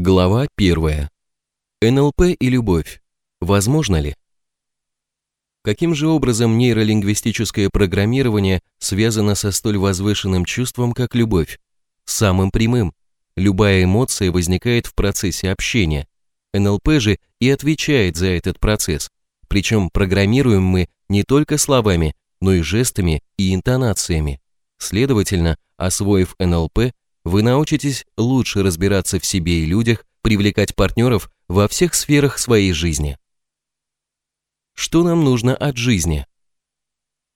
Глава 1. НЛП и любовь. Возможно ли? Каким же образом нейролингвистическое программирование связано со столь возвышенным чувством, как любовь? Самым прямым. Любая эмоция возникает в процессе общения. НЛП же и отвечает за этот процесс. Причем программируем мы не только словами, но и жестами и интонациями. Следовательно, освоив НЛП, вы научитесь лучше разбираться в себе и людях, привлекать партнеров во всех сферах своей жизни. Что нам нужно от жизни?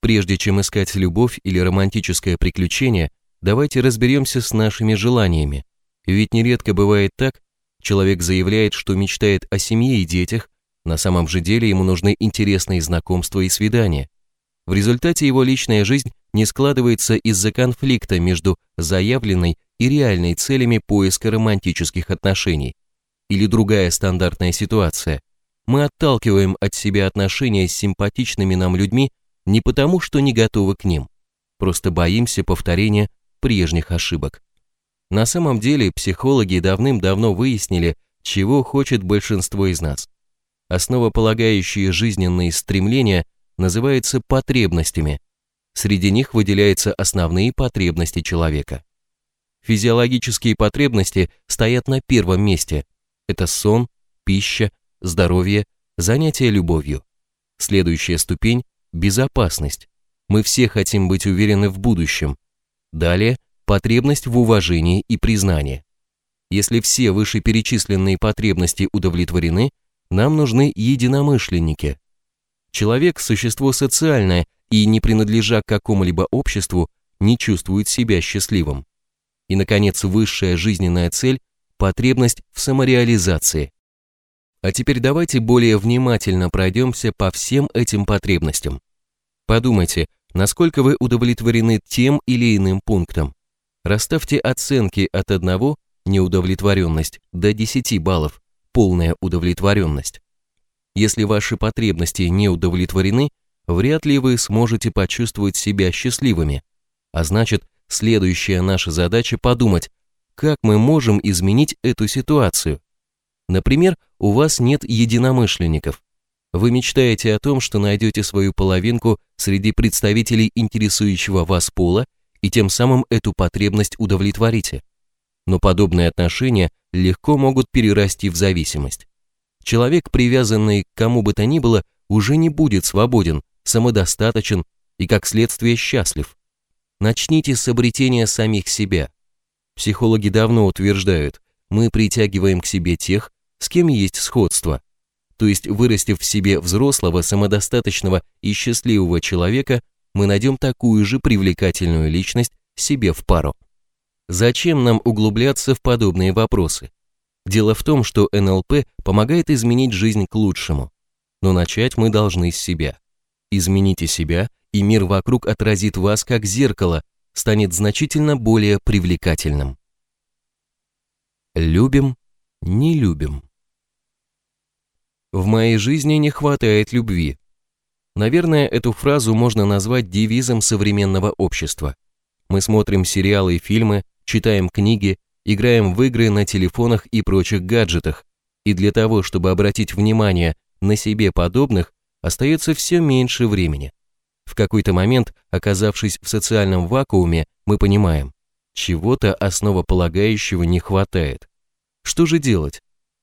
Прежде чем искать любовь или романтическое приключение, давайте разберемся с нашими желаниями. Ведь нередко бывает так, человек заявляет, что мечтает о семье и детях, на самом же деле ему нужны интересные знакомства и свидания. В результате его личная жизнь не складывается из-за конфликта между заявленной и реальной целями поиска романтических отношений. Или другая стандартная ситуация. Мы отталкиваем от себя отношения с симпатичными нам людьми не потому, что не готовы к ним, просто боимся повторения прежних ошибок. На самом деле психологи давным-давно выяснили, чего хочет большинство из нас. Основополагающие жизненные стремления называются потребностями – Среди них выделяются основные потребности человека. Физиологические потребности стоят на первом месте. Это сон, пища, здоровье, занятие любовью. Следующая ступень – безопасность. Мы все хотим быть уверены в будущем. Далее – потребность в уважении и признании. Если все вышеперечисленные потребности удовлетворены, нам нужны единомышленники. Человек – существо социальное и, не принадлежа к какому-либо обществу, не чувствует себя счастливым. И, наконец, высшая жизненная цель – потребность в самореализации. А теперь давайте более внимательно пройдемся по всем этим потребностям. Подумайте, насколько вы удовлетворены тем или иным пунктом. Расставьте оценки от 1 – неудовлетворенность до 10 баллов – полная удовлетворенность. Если ваши потребности не удовлетворены, вряд ли вы сможете почувствовать себя счастливыми. А значит, следующая наша задача подумать, как мы можем изменить эту ситуацию. Например, у вас нет единомышленников. Вы мечтаете о том, что найдете свою половинку среди представителей интересующего вас пола и тем самым эту потребность удовлетворите. Но подобные отношения легко могут перерасти в зависимость. Человек, привязанный к кому бы то ни было, уже не будет свободен, самодостаточен и, как следствие, счастлив. Начните с обретения самих себя. Психологи давно утверждают, мы притягиваем к себе тех, с кем есть сходство. То есть, вырастив в себе взрослого, самодостаточного и счастливого человека, мы найдем такую же привлекательную личность себе в пару. Зачем нам углубляться в подобные вопросы? Дело в том, что НЛП помогает изменить жизнь к лучшему. Но начать мы должны с себя. Измените себя, и мир вокруг отразит вас как зеркало, станет значительно более привлекательным. Любим, не любим. В моей жизни не хватает любви. Наверное, эту фразу можно назвать девизом современного общества. Мы смотрим сериалы и фильмы, читаем книги, играем в игры на телефонах и прочих гаджетах, и для того, чтобы обратить внимание на себе подобных, остается все меньше времени. В какой-то момент, оказавшись в социальном вакууме, мы понимаем, чего-то основополагающего не хватает. Что же делать?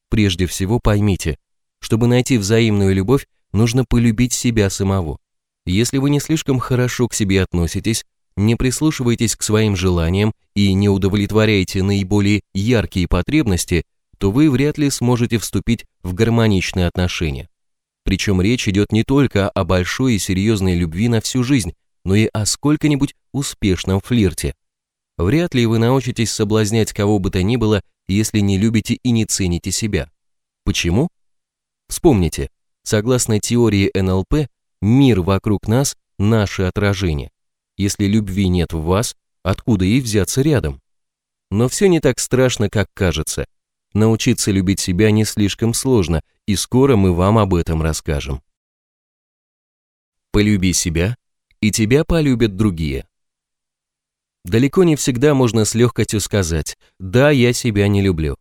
Прежде всего поймите, чтобы найти взаимную любовь, нужно полюбить себя самого. Если вы не слишком хорошо к себе относитесь, не прислушиваетесь к своим желаниям и не удовлетворяете наиболее яркие потребности, то вы вряд ли сможете вступить в гармоничные отношения. Причем речь идет не только о большой и серьезной любви на всю жизнь, но и о сколько-нибудь успешном флирте. Вряд ли вы научитесь соблазнять кого бы то ни было, если не любите и не цените себя. Почему? Вспомните, согласно теории НЛП, мир вокруг нас – наше отражение. Если любви нет в вас, откуда ей взяться рядом? Но все не так страшно, как кажется – Научиться любить себя не слишком сложно, и скоро мы вам об этом расскажем. Полюби себя, и тебя полюбят другие. Далеко не всегда можно с легкостью сказать «да, я себя не люблю».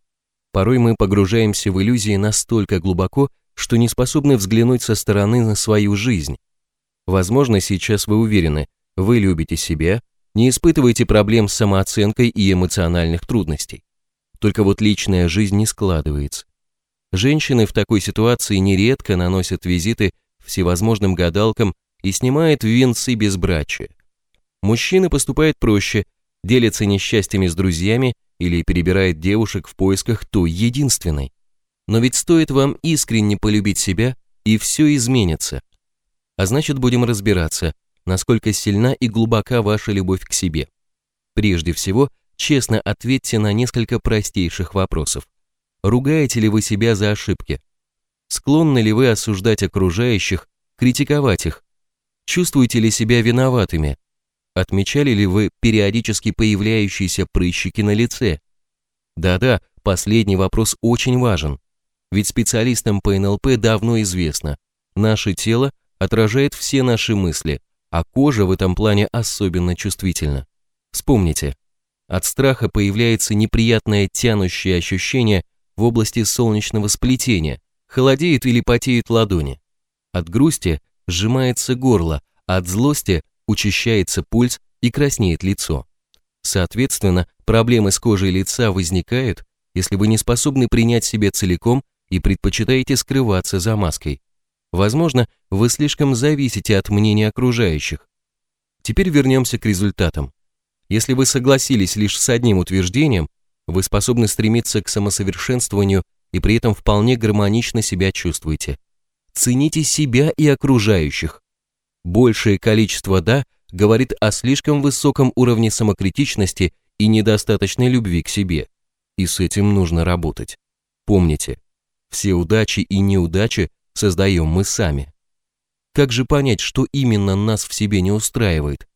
Порой мы погружаемся в иллюзии настолько глубоко, что не способны взглянуть со стороны на свою жизнь. Возможно, сейчас вы уверены, вы любите себя, не испытываете проблем с самооценкой и эмоциональных трудностей. Только вот личная жизнь не складывается. Женщины в такой ситуации нередко наносят визиты всевозможным гадалкам и снимают венцы безбрачия. Мужчины поступают проще, делятся несчастьями с друзьями или перебирает девушек в поисках той единственной. Но ведь стоит вам искренне полюбить себя, и все изменится. А значит, будем разбираться, насколько сильна и глубока ваша любовь к себе. Прежде всего, честно ответьте на несколько простейших вопросов. Ругаете ли вы себя за ошибки? Склонны ли вы осуждать окружающих, критиковать их? Чувствуете ли себя виноватыми? Отмечали ли вы периодически появляющиеся прыщики на лице? Да-да, последний вопрос очень важен. Ведь специалистам по НЛП давно известно, наше тело отражает все наши мысли, а кожа в этом плане особенно чувствительна. Вспомните, от страха появляется неприятное тянущее ощущение в области солнечного сплетения, холодеют или потеют ладони. От грусти сжимается горло, от злости учащается пульс и краснеет лицо. Соответственно, проблемы с кожей лица возникают, если вы не способны принять себя целиком и предпочитаете скрываться за маской. Возможно, вы слишком зависите от мнения окружающих. Теперь вернемся к результатам. Если вы согласились лишь с одним утверждением, вы способны стремиться к самосовершенствованию и при этом вполне гармонично себя чувствуете. Цените себя и окружающих. Большее количество «да» говорит о слишком высоком уровне самокритичности и недостаточной любви к себе. И с этим нужно работать. Помните, все удачи и неудачи создаем мы сами. Как же понять, что именно нас в себе не устраивает?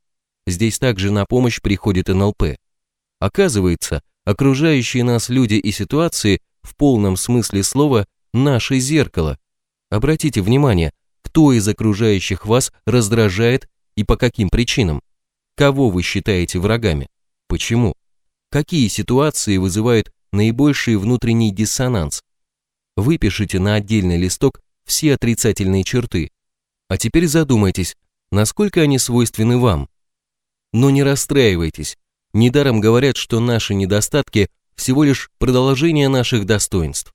Здесь также на помощь приходит НЛП. Оказывается, окружающие нас люди и ситуации в полном смысле слова наше зеркало. Обратите внимание, кто из окружающих вас раздражает и по каким причинам. Кого вы считаете врагами? Почему? Какие ситуации вызывают наибольший внутренний диссонанс? Выпишите на отдельный листок все отрицательные черты. А теперь задумайтесь, насколько они свойственны вам. Но не расстраивайтесь. Недаром говорят, что наши недостатки всего лишь продолжение наших достоинств.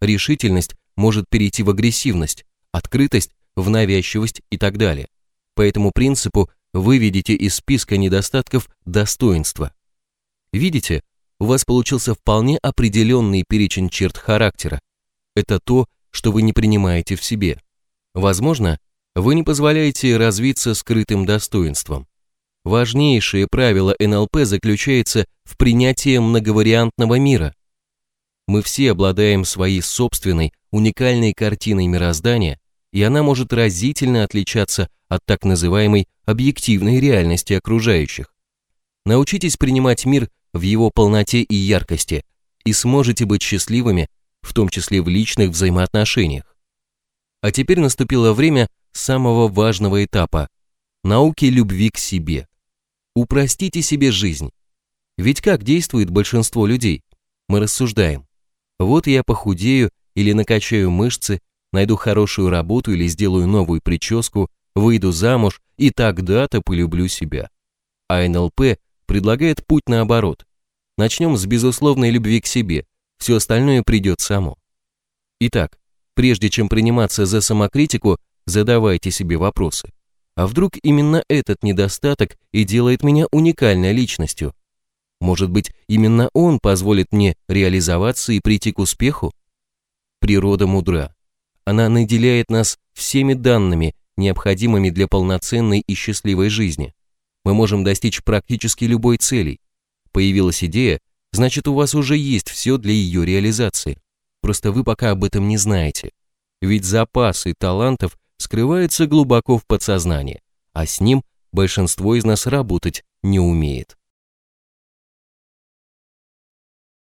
Решительность может перейти в агрессивность, открытость в навязчивость и так далее. По этому принципу выведите из списка недостатков достоинства. Видите, у вас получился вполне определенный перечень черт характера. Это то, что вы не принимаете в себе. Возможно, вы не позволяете развиться скрытым достоинством. Важнейшее правило НЛП заключается в принятии многовариантного мира. Мы все обладаем своей собственной, уникальной картиной мироздания, и она может разительно отличаться от так называемой объективной реальности окружающих. Научитесь принимать мир в его полноте и яркости, и сможете быть счастливыми, в том числе в личных взаимоотношениях. А теперь наступило время самого важного этапа – науки любви к себе. Упростите себе жизнь. Ведь как действует большинство людей? Мы рассуждаем. Вот я похудею или накачаю мышцы, найду хорошую работу или сделаю новую прическу, выйду замуж и тогда-то полюблю себя. А НЛП предлагает путь наоборот. Начнем с безусловной любви к себе, все остальное придет само. Итак, прежде чем приниматься за самокритику, задавайте себе вопросы. А вдруг именно этот недостаток и делает меня уникальной личностью? Может быть, именно он позволит мне реализоваться и прийти к успеху? Природа мудра. Она наделяет нас всеми данными, необходимыми для полноценной и счастливой жизни. Мы можем достичь практически любой цели. Появилась идея, значит у вас уже есть все для ее реализации. Просто вы пока об этом не знаете. Ведь запасы талантов скрываются глубоко в подсознании, а с ним большинство из нас работать не умеет.